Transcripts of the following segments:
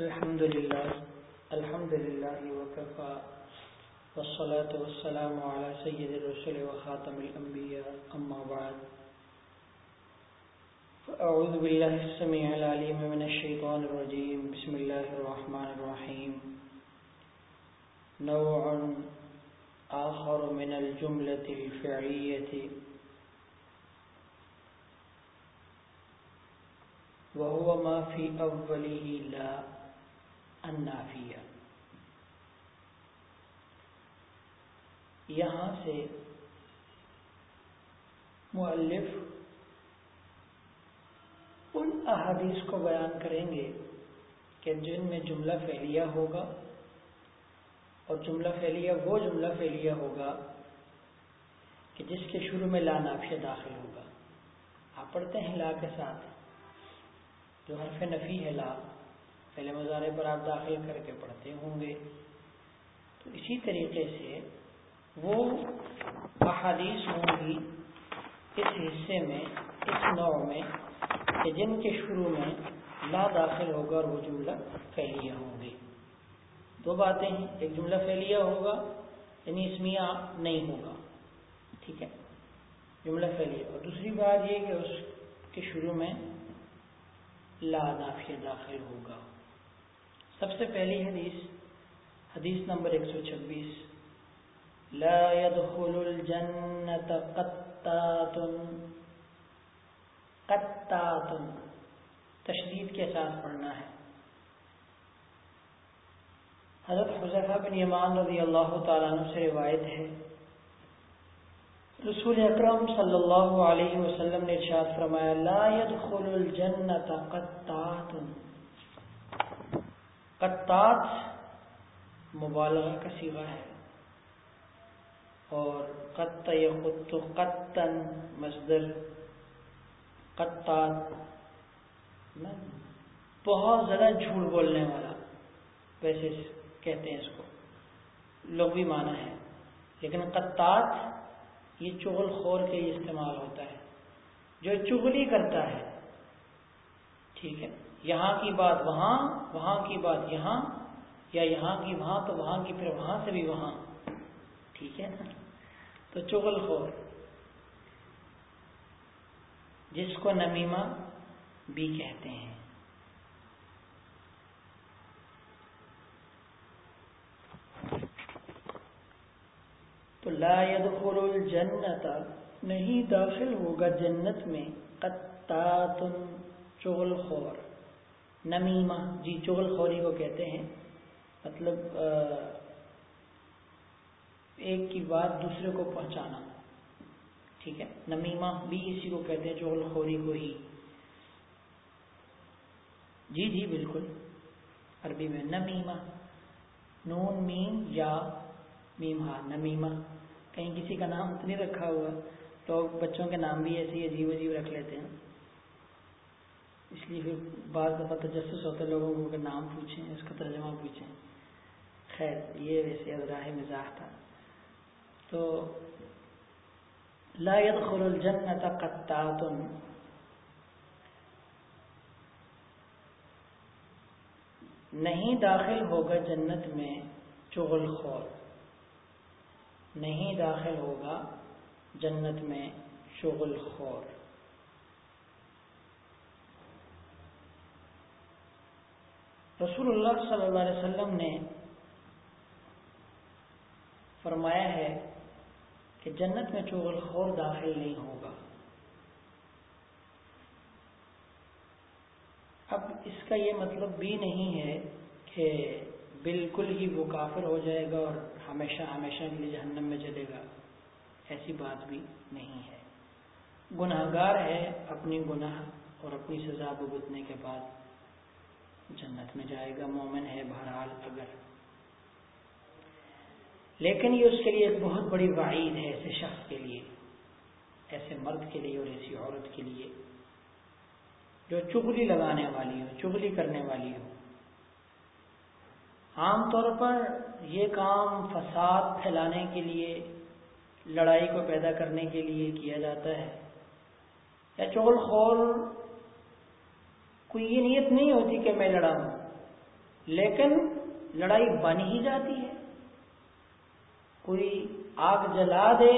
الحمد لله الحمد لله وكفى، والصلاة والسلام على سيد الرسل وخاتم الأنبياء، أما بعد. فأعوذ بالله السميع العليم من الشيطان الرجيم، بسم الله الرحمن الرحيم. نوع آخر من الجملة الفعلية. وهو ما في أوله لا. النافية یہاں سے مؤلف ان احادیث کو بیان کریں گے کہ جن میں جملہ فعلیہ ہوگا اور جملہ فعلیہ وہ جملہ فعلیہ ہوگا کہ جس کے شروع میں لا نافیہ داخل ہوگا۔ آپ پڑھتے ہیں لا کے ساتھ، جو حرف نفی ہے لا پہلے مظاہرے پر آپ داخل کر کے پڑھتے ہوں گے۔ تو اسی طریقے سے وہ احادیث ہوں گی اس حصے میں، اس نوع میں، کہ جن کے شروع میں لا داخل ہوگا اور وہ جملہ فعلیہ ہوں گے۔ دو باتیں ہیں، ایک جملہ فعلیہ ہوگا یعنی اسمیہ نہیں ہوگا۔ ٹھیک ہے، جملہ فعلیہ۔ اور دوسری بات یہ کہ اس کے شروع میں لا نافیہ داخل ہوگا۔ سب سے پہلی حدیث حدیث نمبر ایک سو چھبیس۔ لا يدخل الجنة قطات قطات تشدید کے ساتھ پڑھنا ہے۔ حضرت حضیفہ بن یمان رضی اللہ تعالیٰ عنہ سے روایت ہے۔ رسول اکرم صلی اللہ علیہ وسلم نے ارشاد فرمایا، لا يدخل الجنة قطات۔ قطات مبالغہ کا سیغہ ہے۔ اور قط یقت قطن مصدر قطات بہت زیادہ جھوٹ بولنے والا ویسے کہتے ہیں اس کو۔ لوگ بھی مانا ہے۔ لیکن قطات یہ چغل خور کے استعمال ہوتا ہے۔ جو چغلی کرتا ہے۔ ٹھیک ہے۔ یہاں کی بات وہاں وہاں کی بات یہاں، یا یہاں کی وہاں تو وہاں کی، پھر وہاں سے بھی وہاں۔ ٹھیک ہے نا؟ تو چغل خور۔ جس کو نمیمہ بھی کہتے ہیں۔ تو لا يدخل الجنت، نہیں داخل ہوگا جنت میں قطات چغل خور۔ نمیمہ جی چغل خوری کو کہتے ہیں۔ مطلب ایک کی بات دوسرے کو پہنچانا۔ ٹھیک ہے؟ نمیمہ بھی اسی کو کہتے ہیں، چغل خوری کو ہی۔ جی جی بالکل۔ عربی میں نمیمہ۔ نون، میم، یا، میم ہاں نمیمہ۔ کہیں کسی کا نام تو نہیں رکھا ہوا لوگ بچوں کے نام بھی ایسے ہی عجیب عجیب رکھ لیتے ہیں۔ اس لیے پھر بعض دفعہ تجسس ہوتے لوگوں کو نام پوچھیں، اس کا ترجمہ پوچھیں۔ خیر، یہ ویسے راہ مزاح تھا۔ تو لا يدخل الجنت قطات۔ نہیں داخل ہوگا جنت میں چغل خور۔ نہیں داخل ہوگا جنت میں شغل خور۔ رسول اللہ صلی اللہ علیہ وسلم نے فرمایا ہے کہ جنت میں چغل خور داخل نہیں ہوگا۔ اب اس کا یہ مطلب بھی نہیں ہے کہ بالکل ہی وہ کافر ہو جائے گا اور ہمیشہ ہمیشہ کے لیے جہنم میں چلے گا۔ ایسی بات بھی نہیں ہے۔ گناہ گار ہے اپنی گناہ اور اپنی سزا بھگتنے کے بعد۔ جنت میں جائے گا، مومن ہے بہرحال اگر۔ لیکن یہ اس کے لیے ایک بہت بڑی وعید ہے ایسے شخص کے لیے، ایسے مرد کے لیے اور ایسی عورت کے لیے، جو چگلی لگانے والی ہو، چگلی کرنے والی ہو۔ عام طور پر یہ کام فساد پھیلانے کے لیے، لڑائی کو پیدا کرنے کے لیے کیا جاتا ہے۔ یا چغل خور کوئی یہ نیت نہیں ہوتی کہ میں لڑا ہوں لیکن لڑائی بن ہی جاتی ہے۔ کوئی آگ جلا دے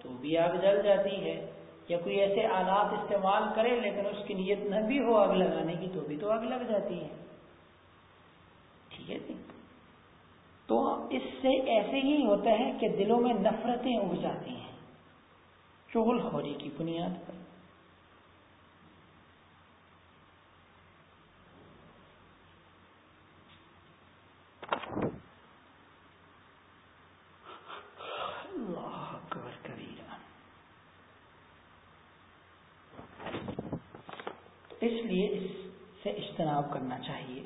تو بھی آگ جل جاتی ہے، یا کوئی ایسے آلات استعمال کرے لیکن اس کی نیت نہ بھی ہو آگ لگانے کی تو بھی تو آگ لگ جاتی ہے۔ ٹھیک ہے جی؟ تو اس سے ایسے ہی ہوتا ہے کہ دلوں میں نفرتیں اگ جاتی ہیں چغل خوری کی بنیاد پر اس لیے اس سے اجتناب کرنا چاہیے۔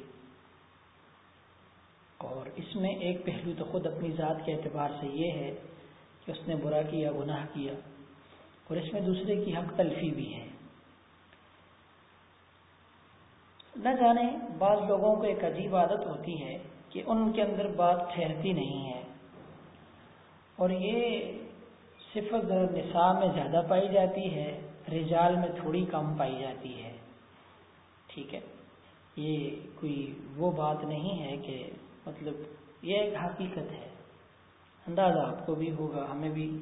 اور اس میں ایک پہلو تو خود اپنی ذات کے اعتبار سے یہ ہے کہ اس نے برا کیا، گناہ کیا، اور اس میں دوسرے کی حق تلفی بھی ہے۔ نہ جانے بعض لوگوں کو ایک عجیب عادت ہوتی ہے کہ ان کے اندر بات ٹھہرتی نہیں ہے۔ اور یہ صفت نصاب میں زیادہ پائی جاتی ہے، رجال میں تھوڑی کم پائی جاتی ہے۔ ٹھیک ہے۔ یہ کوئی وہ بات نہیں ہے کہ مطلب یہ ایک حقیقت ہے۔ اندازہ آپ کو بھی ہوگا، ہمیں بھی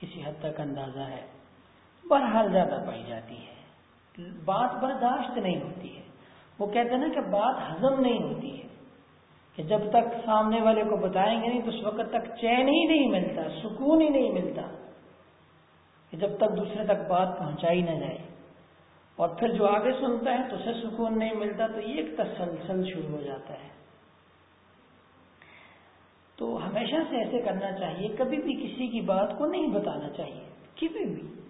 کسی حد تک اندازہ ہے۔ بہرحال زیادہ پائی جاتی ہے۔ بات برداشت نہیں ہوتی ہے۔ وہ کہتے ہیں نا کہ بات ہضم نہیں ہوتی ہے۔ کہ جب تک سامنے والے کو بتائیں گے نہیں، تو اس وقت تک چین ہی نہیں ملتا، سکون ہی نہیں ملتا۔ کہ جب تک دوسرے تک بات پہنچائی نہ جائے۔ اور پھر جو آگے سنتا ہے تو اسے سکون نہیں ملتا، تو یہ ایک تسلسل شروع ہو جاتا ہے۔ تو ہمیشہ سے ایسے کرنا چاہیے، کبھی بھی کسی کی بات کو نہیں بتانا چاہیے، کبھی بھی۔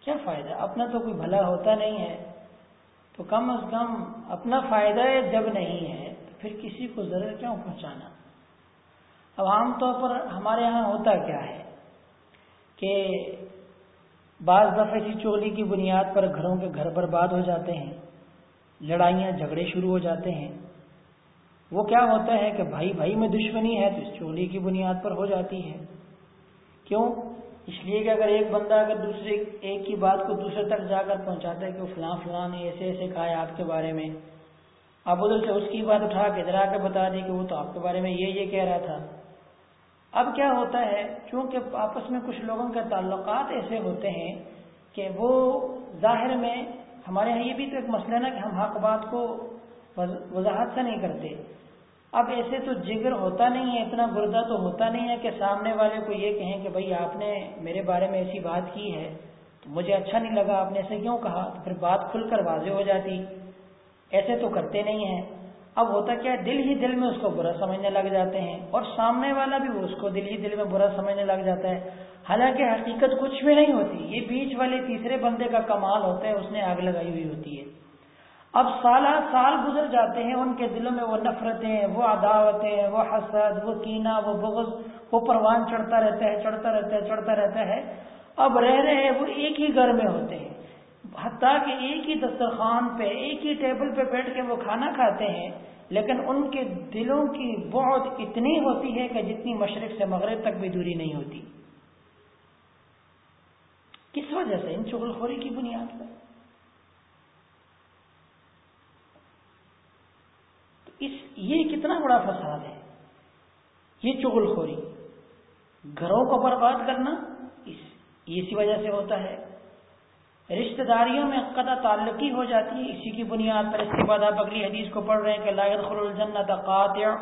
کیا فائدہ؟ اپنا تو کوئی بھلا ہوتا نہیں ہے۔ تو کم از کم اپنا فائدہ جب نہیں ہے، تو پھر کسی کو ضرور کیوں پہنچانا؟ اب عام طور پر ہمارے یہاں ہوتا کیا ہے کہ بعض دفعہ اسی چولی کی بنیاد پر گھروں کے گھر برباد ہو جاتے ہیں، لڑائیاں جھگڑے شروع ہو جاتے ہیں۔ وہ کیا ہوتا ہے کہ بھائی بھائی میں دشمنی ہے تو اس چولی کی بنیاد پر ہو جاتی ہے۔ کیوں؟ اس لیے کہ اگر ایک بندہ اگر دوسرے ایک کی بات کو دوسرے تک جا کر پہنچاتا ہے کہ فلاں فلاں نے ایسے ایسے کہا ہے آپ کے بارے میں، آپ ادھر سے اس کی بات اٹھا کے ادھر آ کے بتا دی کہ وہ تو آپ کے بارے میں یہ یہ کہہ رہا تھا۔ اب کیا ہوتا ہے، چونکہ آپس میں کچھ لوگوں کے تعلقات ایسے ہوتے ہیں کہ وہ ظاہر میں، ہمارے یہاں یہ بھی تو ایک مسئلہ نا کہ ہم حق بات کو وضاحت سے نہیں کرتے۔ اب ایسے تو جگر ہوتا نہیں ہے، اتنا گردہ تو ہوتا نہیں ہے کہ سامنے والے کو یہ کہیں کہ بھائی آپ نے میرے بارے میں ایسی بات کی ہے، تو مجھے اچھا نہیں لگا، آپ نے ایسے کیوں کہا؟ تو پھر بات کھل کر واضح ہو جاتی۔ ایسے تو کرتے نہیں ہیں۔ اب ہوتا کیا ہے، دل ہی دل میں اس کو برا سمجھنے لگ جاتے ہیں اور سامنے والا بھی اس کو دل ہی دل میں برا سمجھنے لگ جاتا ہے۔ حالانکہ حقیقت کچھ بھی نہیں ہوتی، یہ بیچ والے تیسرے بندے کا کمال ہوتا ہے، اس نے آگ لگائی ہوئی ہوتی ہے۔ اب سالہ سال گزر جاتے ہیں، ان کے دلوں میں وہ نفرتیں، وہ عداوتیں، وہ حسد، وہ کینا وہ بغض، وہ پروان چڑھتا رہتا ہے، چڑھتا رہتا ہے، چڑھتا رہتا ہے۔ اب رہ رہے وہ ایک ہی گھر میں ہوتے ہیں۔ حتیٰ کہ ایک ہی دسترخوان پہ، ایک ہی ٹیبل پہ بیٹھ کے وہ کھانا کھاتے ہیں، لیکن ان کے دلوں کی بہت اتنی ہوتی ہے کہ جتنی مشرق سے مغرب تک بھی دوری نہیں ہوتی۔ کس وجہ سے؟ ان چغل خوری کی بنیاد پر۔ اس، یہ کتنا بڑا فساد ہے۔ یہ چغل خوری۔ گھروں کو برباد کرنا اس اسی وجہ سے ہوتا ہے۔ رشتہ داریوں میں قطع تعلقی ہو جاتی ہے۔ اسی کی بنیاد پر اس کے بعد آپ اگلی حدیث کو پڑھ رہے ہیں کہ لاگت خل الجنت قاطع۔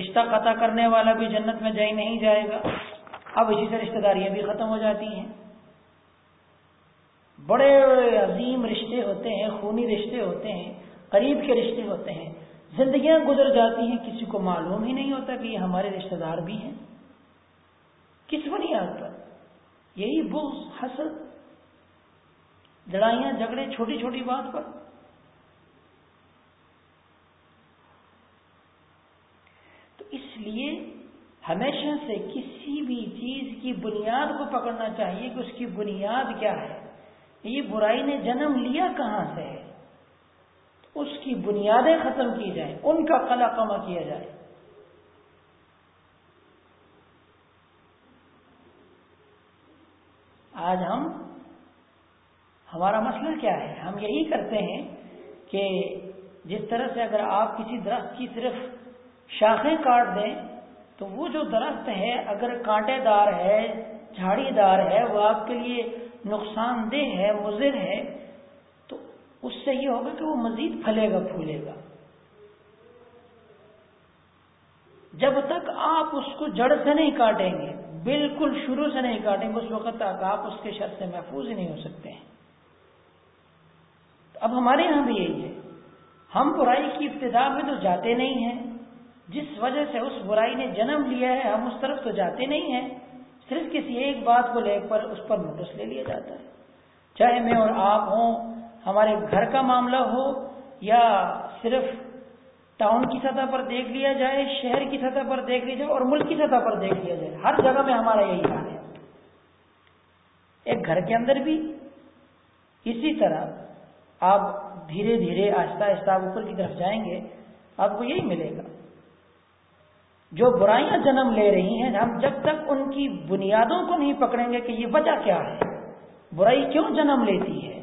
رشتہ قطع کرنے والا بھی جنت میں جائی نہیں جائے گا۔ اب اسی سے رشتہ داریاں بھی ختم ہو جاتی ہیں۔ بڑے عظیم رشتے ہوتے ہیں، خونی رشتے ہوتے ہیں، قریب کے رشتے ہوتے ہیں۔ زندگیاں گزر جاتی ہیں، کسی کو معلوم ہی نہیں ہوتا کہ یہ ہمارے رشتہ دار بھی ہیں۔ کس بنیاد پر؟ یہی بغض، حسد لڑائیاں، جھگڑے، چھوٹی چھوٹی بات پر۔ تو اس لیے ہمیشہ سے کسی بھی چیز کی بنیاد کو پکڑنا چاہیے کہ اس کی بنیاد کیا ہے۔ یہ برائی نے جنم لیا کہاں سے ہے؟ اس کی بنیادیں ختم کی جائیں، ان کا قلع کما کیا جائے۔ آج ہم ہمارا مسئلہ کیا ہے؟ ہم یہی کرتے ہیں کہ جس طرح سے اگر آپ کسی درخت کی صرف شاخیں کاٹ دیں، تو وہ جو درخت ہے، اگر کانٹے دار ہے، جھاڑی دار ہے، وہ آپ کے لیے نقصان دہ ہے، مضر ہے، تو اس سے یہ ہوگا کہ وہ مزید پھلے گا، پھولے گا۔ جب تک آپ اس کو جڑ سے نہیں کاٹیں گے، بالکل شروع سے نہیں کاٹیں گے، اس وقت تک آپ اس کے شر سے محفوظ ہی نہیں ہو سکتے ہیں۔ اب ہمارے یہاں بھی یہی ہے۔ ہم برائی کی ابتدا میں تو جاتے نہیں ہیں۔ جس وجہ سے اس برائی نے جنم لیا ہے، ہم اس طرف تو جاتے نہیں ہیں۔ صرف کسی ایک بات کو لے کر اس پر نوٹس لے لیا جاتا ہے۔ چاہے میں اور آپ ہوں، ہمارے گھر کا معاملہ ہو یا صرف ٹاؤن کی سطح پر دیکھ لیا جائے، شہر کی سطح پر دیکھ لیا جائے اور ملک کی سطح پر دیکھ لیا جائے، ہر جگہ میں ہمارا یہی حال ہے۔ ایک گھر کے اندر بھی اسی طرح آپ دھیرے دھیرے آہستہ آہستہ اوپر کی طرف جائیں گے، آپ کو یہی ملے گا۔ جو برائیاں جنم لے رہی ہیں، ہم جب تک ان کی بنیادوں کو نہیں پکڑیں گے کہ یہ وجہ کیا ہے، برائی کیوں جنم لیتی ہے،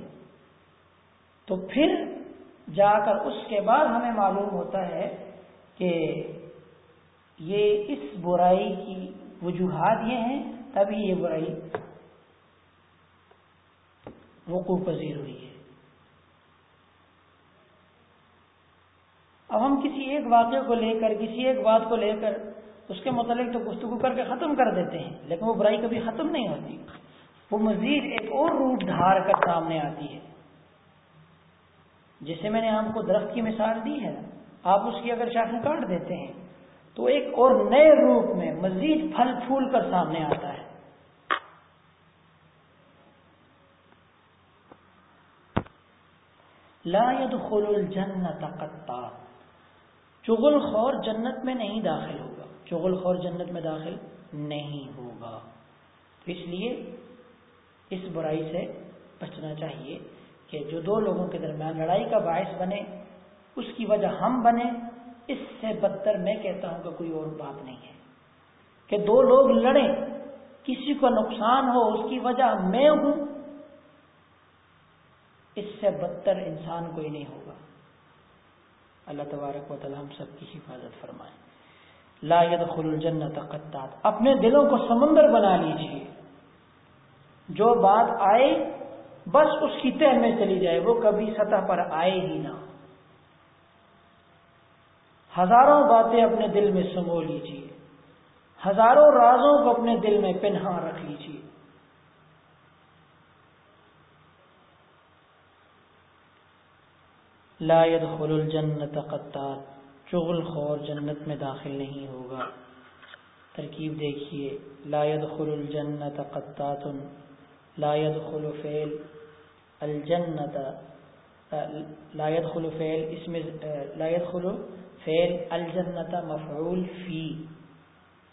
تو پھر جا کر اس کے بعد ہمیں معلوم ہوتا ہے کہ یہ اس برائی کی وجوہات یہ ہیں، تبھی یہ برائی وقوع پذیر ہوئی ہے۔ اب ہم کسی ایک واقعے کو لے کر، کسی ایک بات کو لے کر اس کے متعلق تو گفتگو کر کے ختم کر دیتے ہیں، لیکن وہ برائی کبھی ختم نہیں ہوتی۔ وہ مزید ایک اور روپ دھار کر سامنے آتی ہے۔ جیسے میں نے آپ کو درخت کی مثال دی ہے، آپ اس کی اگر شاخیں کاٹ دیتے ہیں، تو ایک اور نئے روپ میں مزید پھل پھول کر سامنے آتا ہے۔ لا يدخل الجنت قطات چغل خور جنت میں نہیں داخل ہوگا۔ چغل خور جنت میں داخل نہیں ہوگا۔ تو اس لیے اس برائی سے بچنا چاہیے کہ جو دو لوگوں کے درمیان لڑائی کا باعث بنے، اس کی وجہ ہم بنے، اس سے بدتر میں کہتا ہوں کہ کوئی اور بات نہیں ہے۔ کہ دو لوگ لڑیں، کسی کو نقصان ہو، اس کی وجہ میں ہوں، اس سے بدتر انسان کوئی نہیں ہوگا۔ اللہ تبارک و تعالی ہم سب کی حفاظت فرمائے۔ لا يدخل الجنت قطات اپنے دلوں کو سمندر بنا لیجیے۔ جو بات آئے، بس اس کی تہ میں چلی جائے۔ وہ کبھی سطح پر آئے ہی نہ۔ ہزاروں باتیں اپنے دل میں سمو لیجیے ہزاروں رازوں کو اپنے دل میں پنہا رکھ لیجیے لا يدخل الجنت قطات چغل خور جنت میں داخل نہیں ہوگا۔ ترکیب دیکھیے، لا يدخل الجنت قطات، لا يدخل فعل الجنت لا يدخل فعل اسم، لا يدخل فعل الجنت مفعول فی۔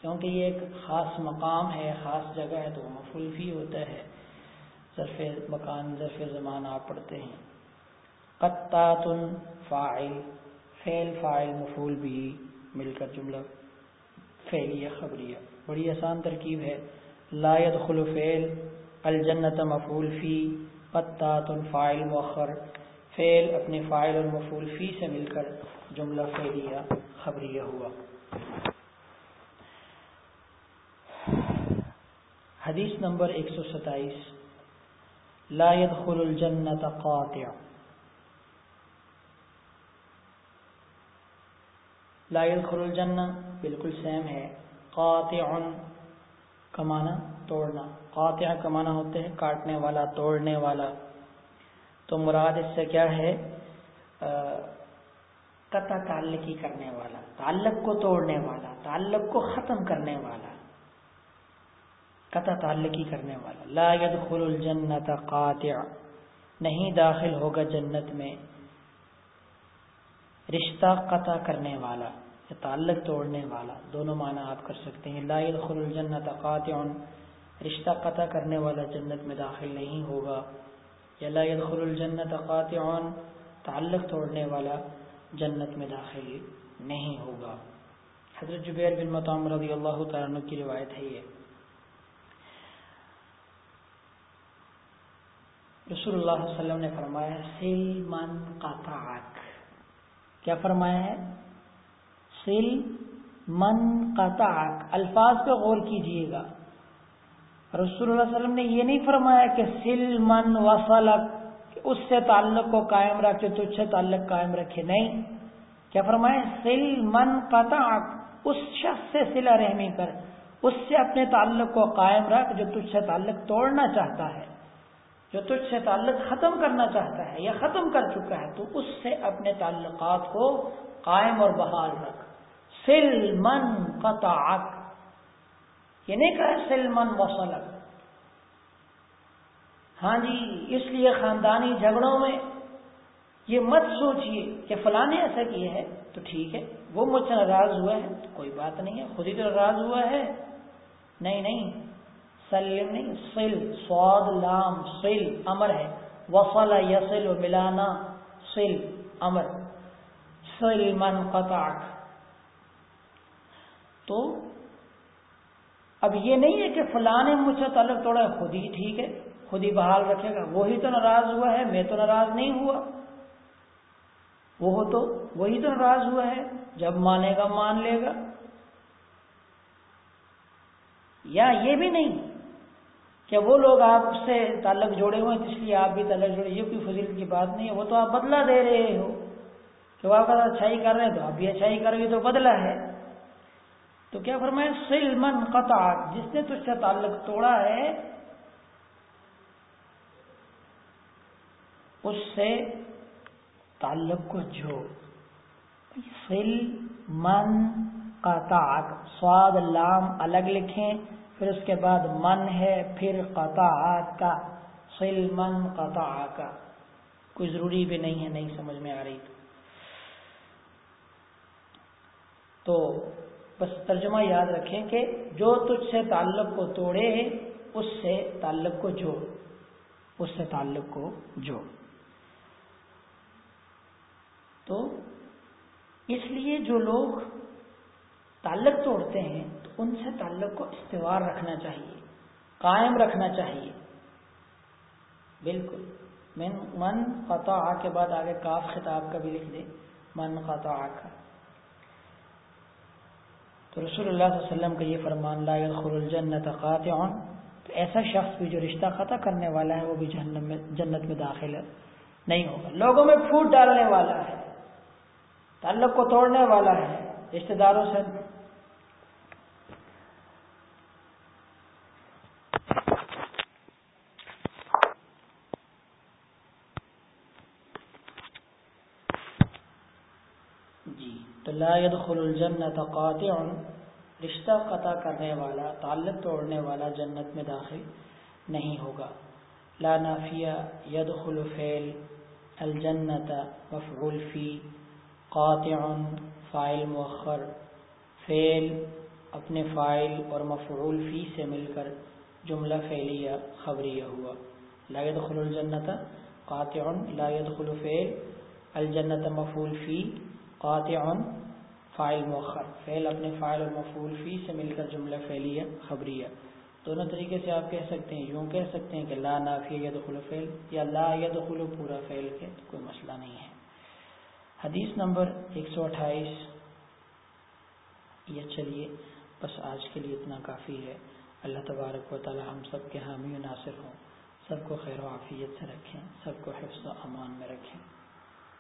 کیونکہ یہ ایک خاص مقام ہے، خاص جگہ ہے تو مفعول فی ہوتا ہے۔ ظرف مکان، ظرف زمان آپ پڑھتے ہیں۔ قطات فاعل، فعل، فاعل، مفعول بھی مل کر جملہ، فعلیہ، خبریہ۔ بڑی آسان ترکیب ہے۔ لا يدخل فعل، الجنت مفعول فی قطات فاعل، مؤخر، فعل اپنے فاعل اور مفعول فی سے مل کر جملہ فعلیہ، خبریہ ہوا۔ حدیث نمبر ایک سو ستائیس۔ لا يدخل الجنت قاطع۔ لا يدخل الجنہ بالکل سیم ہے۔ قاطع کمانا توڑنا۔ قاطع کمانا ہوتے ہیں کاٹنے والا، توڑنے والا۔ تو مراد اس سے کیا ہے؟ قطع تعلقی کرنے والا، تعلق کو توڑنے والا، تعلق کو ختم کرنے والا۔ قطع تعلقی کرنے والا۔ لا يدخل الجنت قاطع، نہیں داخل ہوگا جنت میں۔ رشتہ قطع کرنے والا۔ تعلق توڑنے والا۔ دونوں معنی آپ کر سکتے ہیں۔ لا يدخل الجنت قاطع۔ رشتہ قطع کرنے والا جنت میں داخل نہیں ہوگا۔ یا لا يدخل الجنت قاطع۔ تعلق توڑنے والا جنت میں داخل نہیں ہوگا۔ حضرت جبیر بن مطعم رضی اللہ تعالیٰ کی روایت ہے یہ۔ رسول اللہ صلی اللہ علیہ وسلم نے فرمایا سل من قطعک۔ کیا فرمایا ہے؟ سل من قطعک، الفاظ پہ غور کیجیے گا۔ رسول اللہ علیہ وسلم نے یہ نہیں فرمایا کہ سل من وصلک اس سے تعلق کو قائم رکھے، تجھ سے تعلق قائم رکھے، نہیں۔ کیا فرمایا؟ سل من قطعک، اس شخص سے سلا رحمی کر، اس سے اپنے تعلق کو قائم رکھ جو تجھ سے تعلق توڑنا چاہتا ہے، جو تجھ سے تعلق ختم کرنا چاہتا ہے یا ختم کر چکا ہے، تو اس سے اپنے تعلقات کو قائم اور بحال رکھ۔ سل من قطعک یہ نہیں کہا سل من وسلک ہاں جی اس لیے خاندانی جھگڑوں میں یہ مت سوچئے کہ فلاں نے ایسا کیا ہے، تو ٹھیک ہے، وہ مجھ سے ناراض ہوا ہے تو کوئی بات نہیں ہے، خود ہی تو ناراض ہوا ہے۔ نہیں نہیں سلیم نہیں سل سواد لام سل امر ہے۔ وفل یسل ملانا سل امر۔ سل من قطعک۔ تو اب یہ نہیں ہے کہ فلاں نے مجھ سے تعلق توڑا خود ہی ٹھیک ہے، خود ہی بحال رکھے گا۔ وہی تو ناراض ہوا ہے، میں تو ناراض نہیں ہوا۔ وہ تو وہی تو ناراض ہوا ہے، جب مانے گا مان لے گا۔ یا یہ بھی نہیں کہ وہ لوگ آپ سے تعلق جوڑے ہوئے ہیں، اس لیے آپ بھی تعلق جوڑے یہ کوئی فضیل کی بات نہیں ہے۔ وہ تو آپ بدلہ دے رہے ہو کہ وہ آپ اچھائی کر رہے ہیں تو آپ بھی اچھائی کر گے تو بدلہ ہے۔ تو کیا فرمایا؟ سلمن قطع. جس نے تجھ سے تعلق توڑا ہے، اس سے تعلق کو جو سل من قطع. سواد، لام الگ لکھیں، پھر اس کے بعد من ہے، پھر قطع کا. سل من قطع کا. کوئی ضروری بھی نہیں ہے، نہیں سمجھ میں آ رہی تو بس ترجمہ یاد رکھیں کہ جو تجھ سے تعلق کو توڑے اس سے تعلق کو جو۔ اس سے تعلق کو جو۔ تو اس لیے جو لوگ تعلق توڑتے ہیں، تو ان سے تعلق کو استوار رکھنا چاہیے، قائم رکھنا چاہیے۔ بالکل۔ من من قطع کے بعد آگے کاف خطاب کا بھی لکھ دیں من قطع کا۔ تو رسول اللہ صلی اللہ علیہ وسلم کا یہ فرمان، لا يدخل الجنت قاطع تو ایسا شخص بھی جو رشتہ قطع کرنے والا ہے، وہ بھی جہنم میں، جنت میں داخل نہیں ہوگا۔ لوگوں میں پھوٹ ڈالنے والا ہے، تعلق کو توڑنے والا ہے رشتے داروں سے لا يدخل الجنت قاطع، رشتہ قطع کرنے والا، تعلق توڑنے والا جنت میں داخل نہیں ہوگا۔ لا نافیہ يدخل فعل، الجنت مفعول فی، قاطع فائل مؤخر۔ فعل اپنے فائل اور مفعول فی سے مل کر جملہ فعلیہ، خبریہ ہوا۔ لا يدخل الجنت قاطع، لا يدخل فعل، الجنت مفعول فی، قاطع فائل مؤخر، فعل اپنے فائل اور مفعول فی سے مل کر جملہ فعلیہ، خبریہ۔ دونوں طریقے سے آپ کہہ سکتے ہیں، یوں کہہ سکتے ہیں کہ لا نافیہ يدخل فعل یا لا يدخل پورا فعل کے کوئی مسئلہ نہیں ہے۔ حدیث نمبر ایک سو اٹھائیس۔ یہ چلیے، بس آج کے لیے اتنا کافی ہے۔ اللہ تبارک و تعالی ہم سب کے حامی و ناصر ہوں۔ سب کو خیر و عافیت سے رکھیں، سب کو حفظ و امان میں رکھیں۔